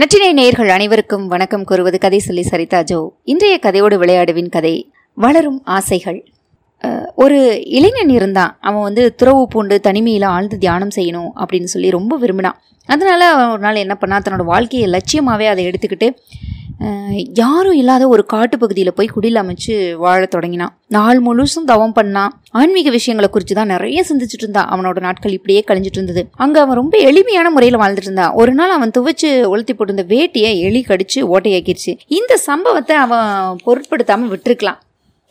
நற்றினை நேயர்கள் அனைவருக்கும் வணக்கம் கூறுவது கதை சொல்லி சரிதா ஜோ. இன்றைய கதையோடு விளையாடுவின் கதை வளரும் ஆசைகள். ஒரு இளைஞன் இருந்தான். அவன் வந்து துறவு பூண்டு தனிமையில் ஆழ்ந்து தியானம் செய்யணும் அப்படின்னு சொல்லி ரொம்ப விரும்பினான். அதனால அவன் ஒரு நாள் என்ன பண்ணா தன்னோட வாழ்க்கையை லட்சியமாகவே அதை எடுத்துக்கிட்டு யாரும் இல்லாத ஒரு காட்டுப்பகுதியில் போய் குடில் அமைச்சு வாழ தொடங்கினான் நாள் முழுசும் தவம் பண்ணான் ஆன்மீக விஷயங்களை குறித்து தான் நிறைய சிந்திச்சுட்டு இருந்தான் அவனோட நாட்கள் இப்படியே கழிஞ்சிட்டு இருந்தது. அங்கே அவன் ரொம்ப எளிமையான முறையில் வாழ்ந்துட்டு இருந்தான். ஒரு நாள் அவன் துவைச்சு உளுத்தி போட்டிருந்த வேட்டியை எலி கடிச்சு ஓட்டையாக்கிருச்சு. இந்த சம்பவத்தை அவன் பொருட்படுத்தாமல் விட்டுருக்கலாம்.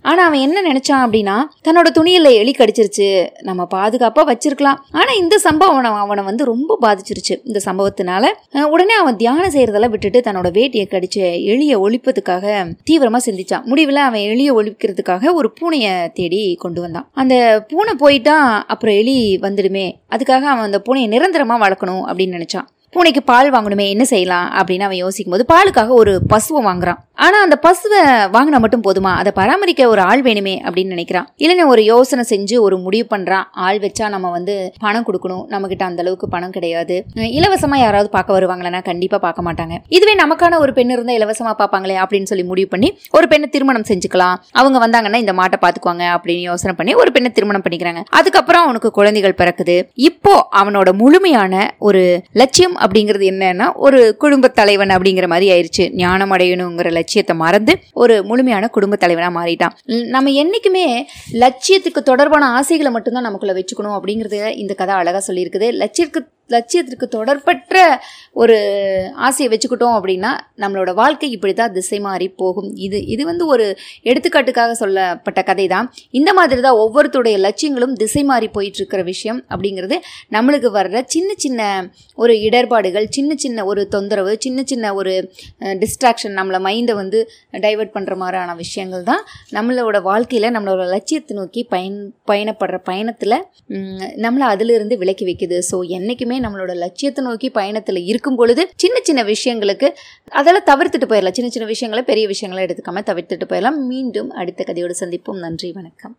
ஆனால் அவன் என்ன நினைச்சான் அப்படின்னா தன்னோட துணியில் எலி கடிச்சிருச்சு நம்ம பாதுகாப்பாக வச்சிருக்கலாம். ஆனால் இந்த சம்பவம் அவனை அவனை வந்து ரொம்ப பாதிச்சிருச்சு. இந்த சம்பவத்தினால உடனே அவன் தியானம் செய்யறதெல்லாம் விட்டுட்டு தன்னோட வேட்டியை கடிச்ச எலியை ஒழிப்பதுக்காக தீவிரமாக சிந்திச்சான். முடிவில் அவன் எளிய ஒழிக்கிறதுக்காக ஒரு பூனையை தேடி கொண்டு வந்தான். அந்த பூனை போயிட்டா அப்புறம் எலி வந்துடுமே அதுக்காக அவன் அந்த பூனையை நிரந்தரமாக வளர்க்கணும் அப்படின்னு நினைச்சான். பூனைக்கு பால் வாங்கணுமே என்ன செய்யலாம் அப்படின்னு அவன் யோசிக்கும் போது பாலுக்காக ஒரு பசுவை வாங்குறான். ஆனா அந்த பசுவை வாங்கினா மட்டும் போதுமா? அதை பராமரிக்க ஒரு ஆள் வேணுமே அப்படின்னு நினைக்கிறான் இல்லைன்னா ஒரு யோசனை செஞ்சு ஒரு முடிவு பண்றான் ஆள் வச்சா நம்ம வந்து பணம் கொடுக்கணும். நம்ம கிட்ட அந்த அளவுக்கு பணம் கிடையாது. இலவசமாக இலவசமா யாராவது பார்க்க வருவாங்களா கண்டிப்பா பார்க்க மாட்டாங்க. இதுவே நமக்கான ஒரு பெண் இருந்தா இலவசமா பார்ப்பாங்களே அப்படின்னு சொல்லி முடிவு பண்ணி ஒரு பெண்ணை திருமணம் செஞ்சுக்கலாம். அவங்க வந்தாங்கன்னா இந்த மாட்டை பாத்துக்குவாங்க அப்படின்னு யோசனை பண்ணி ஒரு பெண்ணை திருமணம் பண்ணிக்கிறாங்க. அதுக்கப்புறம் அவனுக்கு குழந்தைகள் பிறக்குது. இப்போ அவனோட முழுமையான ஒரு லட்சியம் அப்படிங்கிறது என்னன்னா ஒரு குடும்ப தலைவன் அப்படிங்கிற மாதிரி ஆயிடுச்சு ஞானம் அடையணுங்கிற லட்சியத்தை மறந்து ஒரு முழுமையான குடும்ப தலைவனா மாறிட்டான். நம்ம என்னைக்குமே லட்சியத்துக்கு தொடர்பான ஆசைகளை மட்டும்தான் நமக்குள்ள வச்சுக்கணும் அப்படிங்கறது இந்த கதை அழகா சொல்லியிருக்குது. லட்சியத்துக்கு லட்சியத்திற்கு தொடர்பற்ற ஒரு ஆசையை வச்சுக்கிட்டோம் அப்படின்னா நம்மளோட வாழ்க்கை இப்படி தான் திசை மாறி போகும். இது இது வந்து ஒரு எடுத்துக்காட்டுக்காக சொல்லப்பட்ட கதை தான் இந்த மாதிரி தான் ஒவ்வொருத்தருடைய லட்சியங்களும் திசை மாறி போயிட்டு இருக்கிற விஷயம் அப்படிங்கிறது நம்மளுக்கு வர்ற சின்ன சின்ன ஒரு இடர்பாடுகள் சின்ன சின்ன ஒரு தொந்தரவு சின்ன சின்ன ஒரு டிஸ்ட்ராக்ஷன் நம்மளை மைண்டை வந்து டைவர்ட் பண்ணுற மாதிரியான விஷயங்கள் தான் நம்மளோட வாழ்க்கையில் நம்மளோட லட்சியத்தை நோக்கி பயன் பயணப்படுற பயணத்தில் நம்மளை அதிலிருந்து விலக்கி வைக்குது. ஸோ என்றைக்குமே நம்மளோட லட்சியத்தை நோக்கி பயணத்தில் இருக்கும் பொழுது சின்ன சின்ன விஷயங்களுக்கு அதெல்லாம் தவிர்த்துட்டு போயிடலாம். சின்ன சின்ன விஷயங்களை பெரிய விஷயங்களை எடுத்துக்காம தவிர்த்துட்டு போயிடலாம். மீண்டும் அடுத்த கதையோடு சந்திப்போம். நன்றி வணக்கம்.